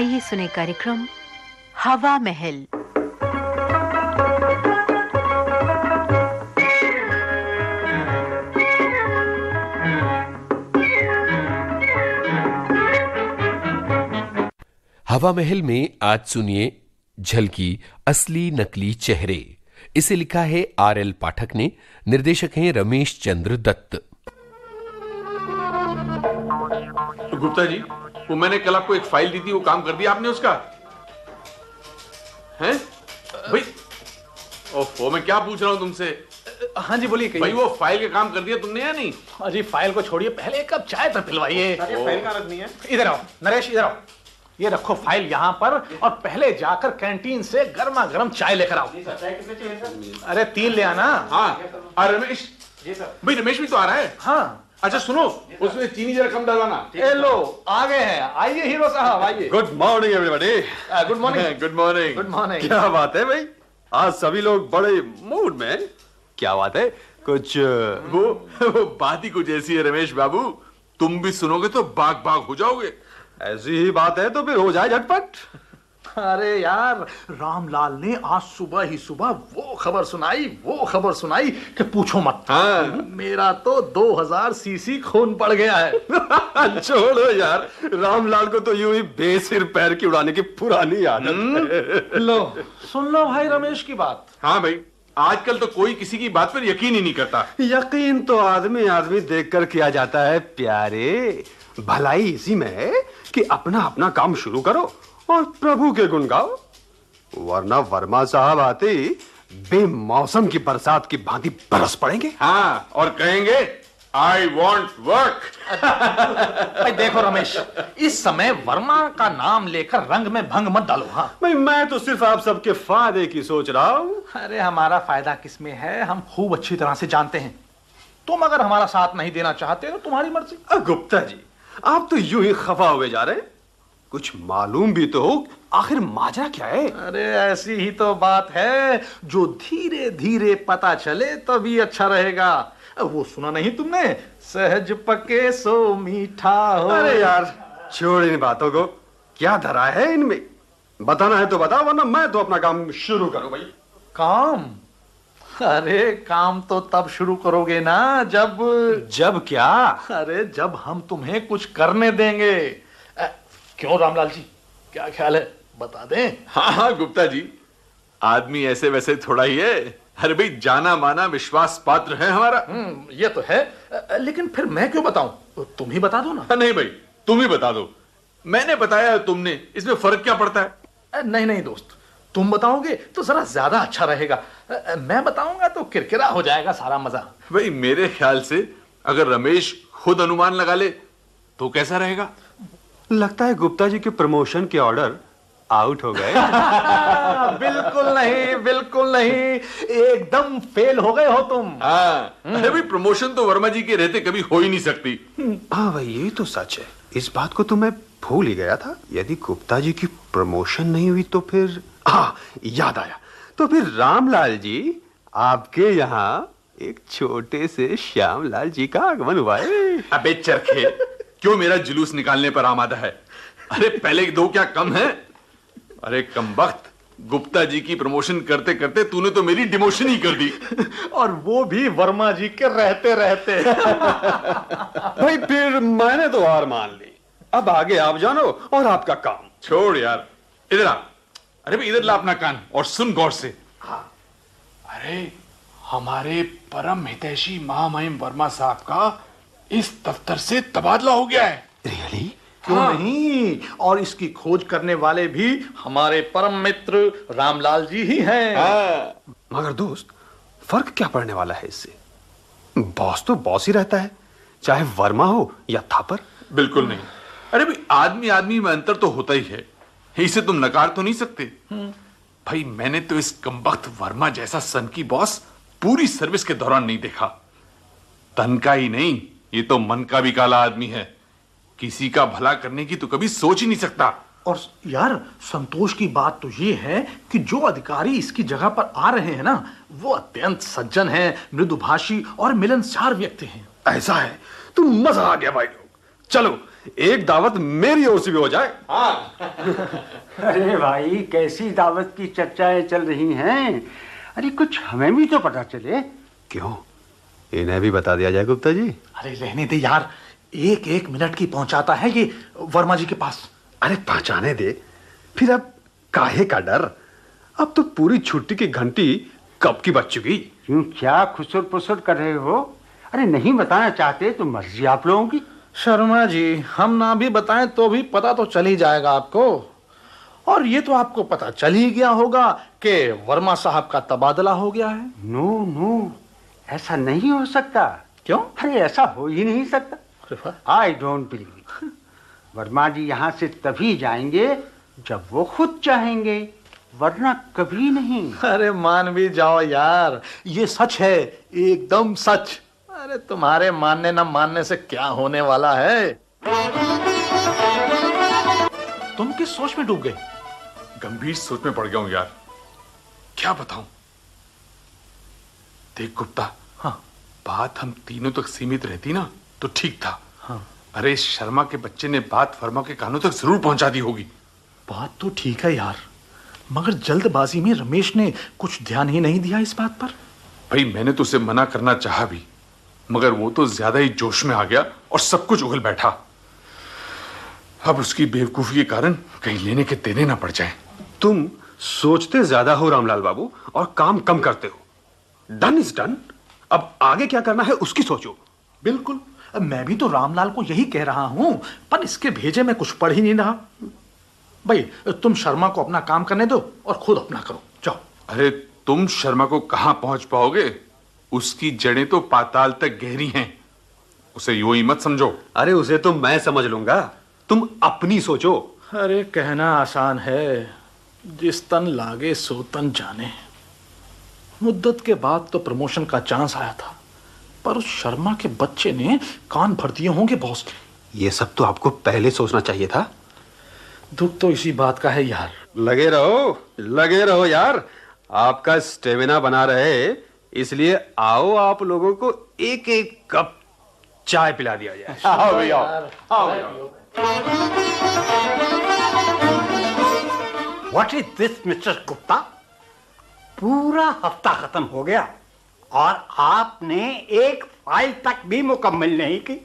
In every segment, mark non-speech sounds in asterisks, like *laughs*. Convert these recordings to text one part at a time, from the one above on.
आइए सुने कार्यक्रम हवा महल। हवा महल में आज सुनिए झलकी असली नकली चेहरे। इसे लिखा है आर एल पाठक ने निर्देशक हैं रमेश चंद्र दत्त। गुप्ता जी वो मैंने कल आपको एक फ़ाइल दी थी वो काम कर दिया आपने उसका। हैं? भाई ओफो मैं क्या पूछ रहा हूँ तुमसे? हाँ जी बोलिए भाई वो फ़ाइल का काम कर दिया तुमने या नहीं? अजी फ़ाइल को छोड़िए पहले एक कप चाय तो पिलवाइए। फ़ाइल कहाँ रखनी है? इधर आओ नरेश इधर आओ। ये रखो फ़ाइल यहाँ पर और पहले जाकर कैंटीन से गर्मा गर्म चाय लेकर आओ। अरे तीन ले आना। हाँ रमेश। भाई रमेश भी तो आ रहा है। हाँ। अच्छा सुनो उसमें चीनी जरा कम डालवाना। ए लो आ गए हैं। आइए हीरो साहब आइए। Good morning everybody good morning good morning good morning क्या बात है भाई? आज सभी लोग बड़े मूड में क्या बात है? कुछ वो, वो बात ही कुछ ऐसी है रमेश बाबू। तुम भी सुनोगे तो बाग बाग हो जाओगे। ऐसी ही बात है तो फिर हो जाए झटपट। अरे यार रामलाल ने आज सुबह ही सुबह वो खबर सुनाई वो खबर सुनाई कि पूछो मत। हाँ। मेरा तो 2000 सीसी खून पड़ गया है। *laughs* छोड़ो यार रामलाल को तो यूँ ही बेसिर पैर की उड़ाने की पुरानी आदत है। लो सुन लो भाई रमेश की बात। हाँ भाई आजकल तो कोई किसी की बात पर यकीन ही नहीं करता। यकीन तो आदमी आदमी देखकर किया जाता है प्यारे। भलाई इसी में है कि अपना अपना काम शुरू करो। और प्रभु के गुण गाओ। वरना वर्मा साहब आते ही बेमौसम की बरसात की भांति बरस पड़ेंगे। हाँ और कहेंगे आई वॉन्ट वर्क भाई देखो रमेश इस समय वर्मा का नाम लेकर रंग में भंग मत डालो हाँ। भाई मैं तो सिर्फ़ आप सबके फ़ायदे की सोच रहा हूँ। अरे हमारा फ़ायदा किसमें है हम खूब अच्छी तरह से जानते हैं। तुम अगर हमारा साथ नहीं देना चाहते तो तुम्हारी मर्ज़ी। गुप्ता जी आप तो यूँ ही खफा हुए जा रहे हैं। कुछ मालूम भी तो हो आखिर माजरा क्या है? अरे ऐसी ही तो बात है। जो धीरे धीरे पता चले तभी अच्छा रहेगा। वो सुना नहीं तुमने? सहज पके सो मीठा हो। अरे यार छोड़ इन बातों को। क्या धरा है इनमें? बताना है तो बता वरना मैं तो अपना काम शुरू करूँ भाई। काम? अरे काम तो तब शुरू करोगे ना जब जब क्या? अरे जब हम तुम्हें कुछ करने देंगे। क्यों रामलाल जी? क्या ख्याल है? बता दें। हाँ हाँ गुप्ता जी। आदमी ऐसे वैसे थोड़ा ही है। अरे भाई जाना माना विश्वास पात्र है हमारा। हम्म, ये तो है। अ, लेकिन फिर मैं क्यों बताऊँ? तुम ही बता दो ना। हाँ, नहीं भाई तुम ही बता दो। मैंने बताया तुमने इसमें फ़र्क क्या पड़ता है? अ, नहीं नहीं दोस्त तुम बताओगे तो जरा ज़्यादा अच्छा रहेगा। अ, अ, मैं बताऊँगा तो किरकिरा हो जाएगा सारा मज़ा। भाई मेरे ख्याल से अगर रमेश खुद अनुमान लगा ले तो कैसा रहेगा? लगता है गुप्ता जी के प्रमोशन के ऑर्डर आउट हो गए। *laughs* बिल्कुल नहीं बिल्कुल नहीं। एकदम फेल हो गए हो तुम। हाँ। अरे भाई प्रमोशन तो वर्मा जी के रहते कभी हो ही नहीं सकती। हाँ भाई ये तो सच है। इस बात को तो मैं भूल ही गया था। यदि गुप्ता जी की प्रमोशन नहीं हुई तो फिर हाँ याद आया। तो फिर रामलाल जी आपके यहाँ एक छोटे से श्यामलाल जी का आगमन हुआ है। अबे चरखे क्यों मेरा जुलूस निकालने पर आमादा है? अरे पहले दो क्या कम है? अरे कम वक्त। गुप्ता जी की प्रमोशन करते करते तूने तो मेरी डिमोशन ही कर दी। और वो भी वर्मा जी के रहते रहते। भाई फिर मैंने तो हार मान ली। अब आगे आप जानो और आपका काम। छोड़ यार। इधर आ। अरे भाई इधर ला अपना कान और सुन गौर से। हाँ। अरे हमारे परम हितैषी महामहिम वर्मा साहब का इस दफ्तर से तबादला हो गया है। रियली क्यों नहीं? और इसकी खोज करने वाले भी हमारे परम मित्र रामलाल जी ही हैं। हाँ। मगर दोस्त फ़र्क क्या पड़ने वाला है इससे? बॉस तो बॉस ही रहता है चाहे वर्मा हो या थापर। बिल्कुल नहीं। अरे भाई आदमी आदमी में अंतर तो होता ही है। इसे तुम नकार तो नहीं सकते। भाई मैंने तो इस कमबख्त वर्मा जैसा सन की बॉस पूरी सर्विस के दौरान नहीं देखा। तन का ही नहीं। ये तो मन का भी काला आदमी है। किसी का भला करने की तो कभी सोच ही नहीं सकता। और यार संतोष की बात तो ये है कि जो अधिकारी इसकी जगह पर आ रहे हैं ना वो अत्यंत सज्जन हैं मृदुभाषी और मिलनसार व्यक्ति हैं। ऐसा है? तो मज़ा आ गया भाई लोग। चलो एक दावत मेरी ओर से भी हो जाए। अरे भाई कैसी दावत की चर्चाएँ चल रही हैं? अरे कुछ हमें भी तो पता चले। क्यों? इन्हें भी बता दिया जाए गुप्ता जी। अरे रहने दे यार। एक एक मिनट की पहुंचाता है ये वर्मा जी के पास। अरे पहचाने दे। फिर अब काहे का डर? अब तो पूरी छुट्टी की घंटी कब की बच चुकी? क्यों क्या खुसुर पुसुर कर रहे हो? अरे नहीं बताना चाहते तो मर्ज़ी आप लोगों की। शर्मा जी हम ना भी बताएँ तो भी पता तो चल ही जाएगा आपको। और ये तो आपको पता चल ही गया होगा कि वर्मा साहब का तबादला हो गया है। No no. ऐसा नहीं हो सकता। क्यों? अरे ऐसा हो ही नहीं सकता। I don't believe Verma ji यहाँ से तभी जाएँगे जब वो खुद चाहेंगे वरना कभी नहीं। अरे मान भी जाओ यार ये सच है एकदम सच। अरे तुम्हारे मानने ना मानने से क्या होने वाला है? तुम किस सोच में डूब गए? गंभीर सोच में पड़ गया हूँ यार। क्या बताऊँ? देख गुप्ता बात हम तीनों तक सीमित रहती ना तो ठीक था। हाँ। अरे शर्मा के बच्चे ने बात वर्मा के कानों तक ज़रूर पहुँचा दी होगी। बात तो ठीक है यार मगर जल्दबाजी में रमेश ने कुछ ध्यान ही नहीं दिया इस बात पर। भाई मैंने तो उसे मना करना चाहा भी मगर वो तो ज़्यादा ही जोश में आ गया और सब कुछ उगल बैठा। अब उसकी बेवकूफ़ी के कारण कहीं लेने के देने ना पड़ जाए। तुम सोचते ज़्यादा हो रामलाल बाबू और काम कम करते हो। डन इज़ डन अब आगे क्या करना है उसकी सोचो। बिल्कुल। अब मैं भी तो रामलाल को यही कह रहा हूँ पर इसके भेजे में कुछ पढ़ ही नहीं रहा। भाई तुम शर्मा को अपना काम करने दो और खुद अपना करो। जाओ। अरे तुम शर्मा को कहाँ पहुँच पाओगे? उसकी जड़ें तो पाताल तक गहरी हैं। उसे यूँ ही मत समझो। अरे उसे तो मैं समझ लूँगा। तुम अपनी सोचो। अरे कहना आसान है। जिस तन लागे सो तन जाने। मुद्दत के बाद तो प्रमोशन का चांस आया था। पर उस शर्मा के बच्चे ने कान भर दिए होंगे बॉस। ये सब तो आपको पहले सोचना चाहिए था। दुख तो इसी बात का है यार। लगे रहो लगे रहो यार। आपका स्टेमिना बना रहे इसलिए आओ आप लोगों को एक एक कप चाय पिला दिया जाए। *laughs* आओ भैया आओ भैया। What is this mister Gupta पूरा हफ़्ता खत्म हो गया और आपने एक फ़ाइल तक भी मुकम्मल नहीं की।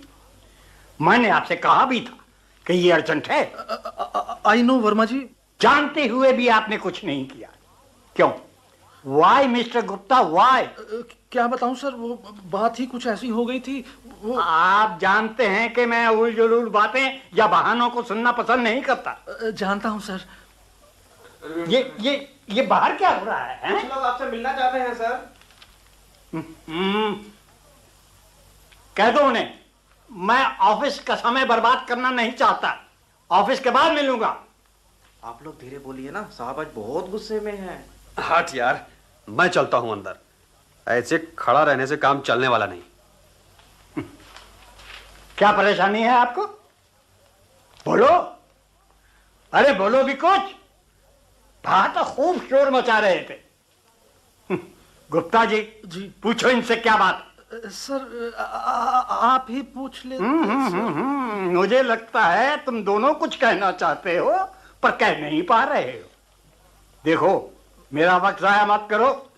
मैंने आपसे कहा भी था कि ये अर्जेंट है। I know Verma ji. जानते हुए भी आपने कुछ नहीं किया। क्यों? वाई मिस्टर गुप्ता वाई क्या बताऊँ सर वो बात ही कुछ ऐसी हो गई थी। वो आप जानते हैं कि मैं उल जुलूल बातें या बहानों को सुनना पसंद नहीं करता। जानता हूँ सर। ये ये ये बाहर क्या हो रहा है, हैं? लोग आपसे मिलना चाहते हैं सर। हम्म, कह दो उन्हें मैं ऑफ़िस का समय बर्बाद करना नहीं चाहता। ऑफ़िस के बाद मिलूँगा। आप लोग धीरे बोलिए ना साहब आज बहुत गुस्से में हैं। हट यार मैं चलता हूँ अंदर। ऐसे खड़ा रहने से काम चलने वाला नहीं। क्या परेशानी है आपको? बोलो। अरे बोलो भी कुछ। बाहर तो खूब शोर मचा रहे थे। हम्म, गुप्ता जी जी। पूछो इनसे क्या बात। सर आ- आ- आप ही पूछ ले हम्म, हम्म, मुझे लगता है तुम दोनों कुछ कहना चाहते हो पर कह नहीं पा रहे हो। देखो मेरा वक्त जाया मत करो।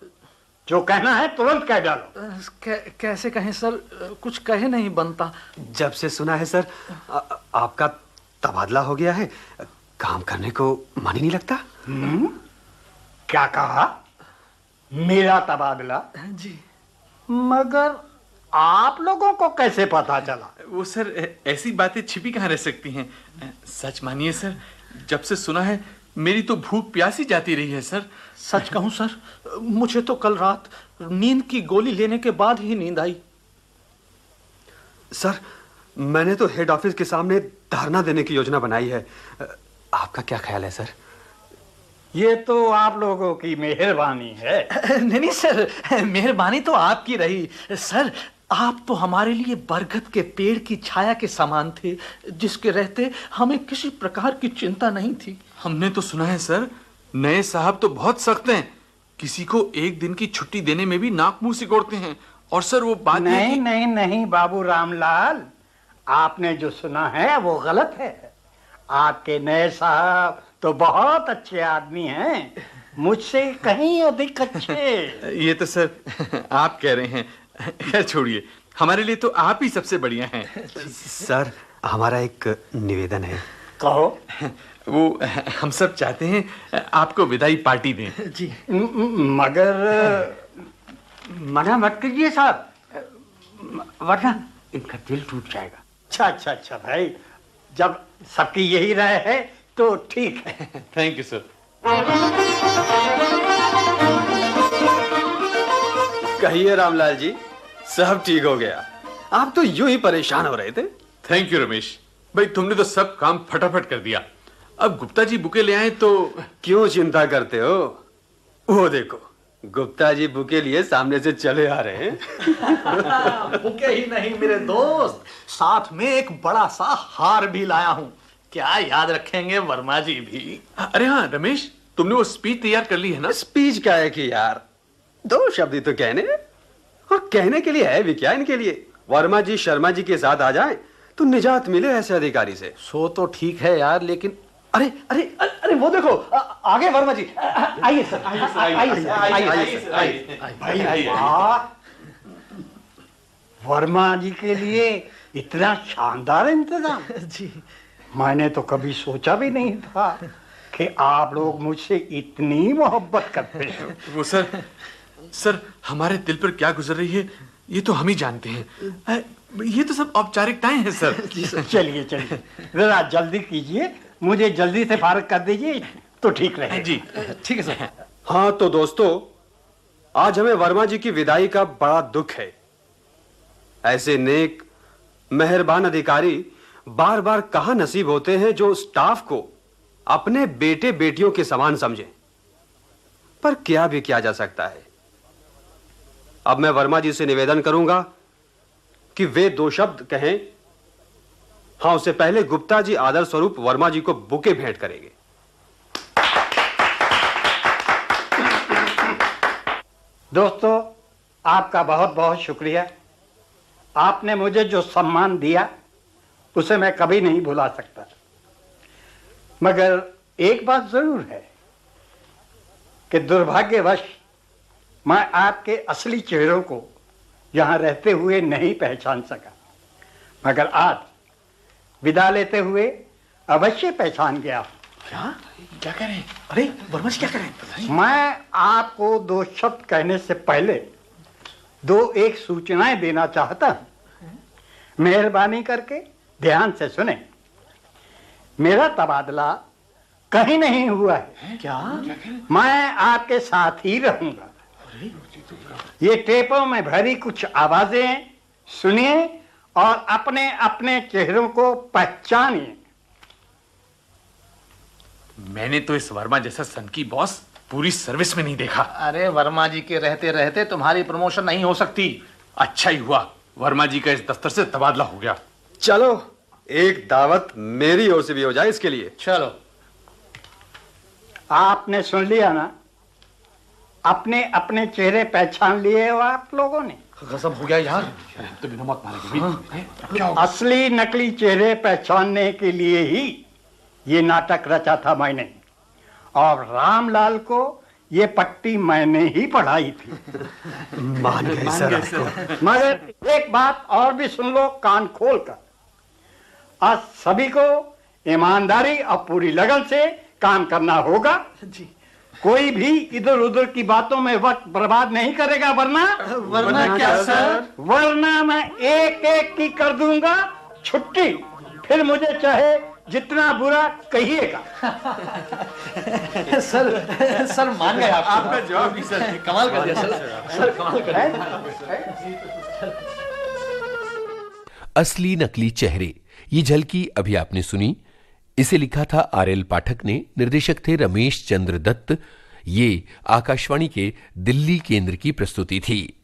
जो कहना है तुरंत कह डालो। कै- कैसे कहें सर? कुछ कहे नहीं बनता। जब से सुना है सर आ, आपका तबादला हो गया है काम करने को मन ही नहीं लगता? क्या कहा? मेरा तबादला? जी। मगर आप लोगों को कैसे पता चला? वो सर ऐसी बातें छिपी कहाँ रह सकती हैं? सच मानिए सर जब से सुना है मेरी तो भूख प्यासी जाती रही है सर। सच कहूँ सर मुझे तो कल रात नींद की गोली लेने के बाद ही नींद आई। सर मैंने तो हेड ऑफ़िस के सामने धरना देने की योजना बनाई है। आपका क्या ख्याल है सर? ये तो आप लोगों की मेहरबानी है। नहीं *laughs* नहीं सर मेहरबानी तो आपकी रही। सर आप तो हमारे लिए बरगद के पेड़ की छाया के समान थे जिसके रहते हमें किसी प्रकार की चिंता नहीं थी। हमने तो सुना है सर नए साहब तो बहुत सख्त हैं। किसी को एक दिन की छुट्टी देने में भी नाक मुँह सिकोड़ते हैं। और सर वो बात नहीं कि- नहीं नहीं बाबू रामलाल आपने जो सुना है वो गलत है। आपके नए साहब तो बहुत अच्छे आदमी हैं। मुझसे कहीं अधिक अच्छे। *laughs* ये तो सर आप कह रहे हैं। खैर छोड़िए। हमारे लिए तो आप ही सबसे बढ़िया हैं। सर हमारा एक निवेदन है। कहो। वो हम सब चाहते हैं आपको विदाई पार्टी दें। म- मगर मना मत कीजिए साहब। वरना इनका दिल टूट जाएगा। अच्छा अच्छा अच्छा भाई जब सबकी यही राय है तो ठीक है। थैंक यू सर कहिए रामलाल जी सब ठीक हो गया। आप तो यूँ ही परेशान हो रहे थे। Thank you Ramesh. भाई तुमने तो सब काम फटाफट कर दिया। अब गुप्ता जी बुके ले आए तो क्यों चिंता करते हो? वो देखो गुप्ता जी बुके लिए सामने से चले आ रहे हैं। *laughs* बुके ही नहीं मेरे दोस्त। साथ में एक बड़ा सा हार भी लाया हूँ। क्या याद रखेंगे वर्मा जी भी? अरे हाँ रमेश तुमने वो स्पीच तैयार कर ली है ना? स्पीच क्या है कि यार? दो शब्द ही तो कहने और कहने के लिए है भी क्या इनके लिए? वर्मा जी शर्मा जी के साथ आ जाए तो निजात मिले ऐसे अधिकारी से। सो तो ठीक है यार लेकिन अरे अरे अरे अरे, वो देखो आ, आगे वर्मा जी। आइए सर आइए सर आइए सर आइए सर, आइए भाई वाह। वर्मा जी के लिए इतना शानदार इंतज़ाम। *laughs* जी। मैंने तो कभी सोचा भी नहीं था कि आप लोग मुझसे इतनी मोहब्बत करते हो। वो सर सर हमारे दिल पर क्या गुजर रही है ये तो हम ही जानते हैं। ये तो सब औपचारिकताएँ हैं सर। चलिए चलिए। जरा जल्दी कीजिए मुझे जल्दी से फारग कर दीजिए तो ठीक रहे। जी। ठीक है सर। हाँ तो दोस्तों आज हमें वर्मा जी की विदाई का बड़ा दुख है। ऐसे नेक मेहरबान अधिकारी बार बार कहा नसीब होते हैं जो स्टाफ को अपने बेटे बेटियों के समान समझे? पर क्या भी किया जा सकता है? अब मैं वर्मा जी से निवेदन करूँगा कि वे दो शब्द कहें। हाँ, उससे पहले गुप्ता जी आदर स्वरूप वर्मा जी को बुके भेंट करेंगे। दोस्तों, आपका बहुत बहुत शुक्रिया। आपने मुझे जो सम्मान दिया उसे मैं कभी नहीं भुला सकता। मगर एक बात ज़रूर है कि दुर्भाग्यवश मैं आपके असली चेहरों को यहाँ रहते हुए नहीं पहचान सका। मगर आज विदा लेते हुए अवश्य पहचान गया क्या? क्या कह रहे हैं? अरे वर्मा जी क्या कह रहे हैं? मैं आपको दो शब्द कहने से पहले दो एक सूचनाएँ देना चाहता हूँ। मेहरबानी करके ध्यान से सुने। मेरा तबादला कहीं नहीं हुआ है। क्या? मैं आपके साथ ही रहूँगा। ये टेपों में भरी कुछ आवाज़ें सुनिए और अपने अपने चेहरों को पहचानिए। मैंने तो इस वर्मा जैसा सन की बॉस पूरी सर्विस में नहीं देखा। अरे वर्मा जी के रहते रहते तुम्हारी प्रमोशन नहीं हो सकती। अच्छा ही हुआ। वर्मा जी का इस दफ्तर से तबादला हो गया। चलो एक दावत मेरी ओर से भी हो जाए इसके लिए। चलो। आपने सुन लिया ना? अपने अपने चेहरे पहचान लिए हो आप लोगों ने? गजब हो गया यार। तो बिना मौत मारेंगे असली नकली चेहरे पहचानने के लिए ही ये नाटक रचा था मैंने। और रामलाल को ये पट्टी मैंने ही पढ़ाई थी। मान गए सर मगर एक बात और भी सुन लो कान खोल कर आज सभी को ईमानदारी और पूरी लगन से काम करना होगा। जी। कोई भी इधर उधर की बातों में वक्त बर्बाद नहीं करेगा वरना? वरना क्या सर? वरना मैं एक एक की कर दूँगा छुट्टी। फिर मुझे चाहे जितना बुरा कहिएगा। सर सर मान गए आप। आपका जवाब भी सर कमाल कर दिया सर। सर कमाल कर दिया। असली नकली चेहरे। ये झलकी अभी आपने सुनी। इसे लिखा था आर एल पाठक ने। निर्देशक थे रमेश चंद्र दत्त। ये आकाशवाणी के दिल्ली केंद्र की प्रस्तुति थी।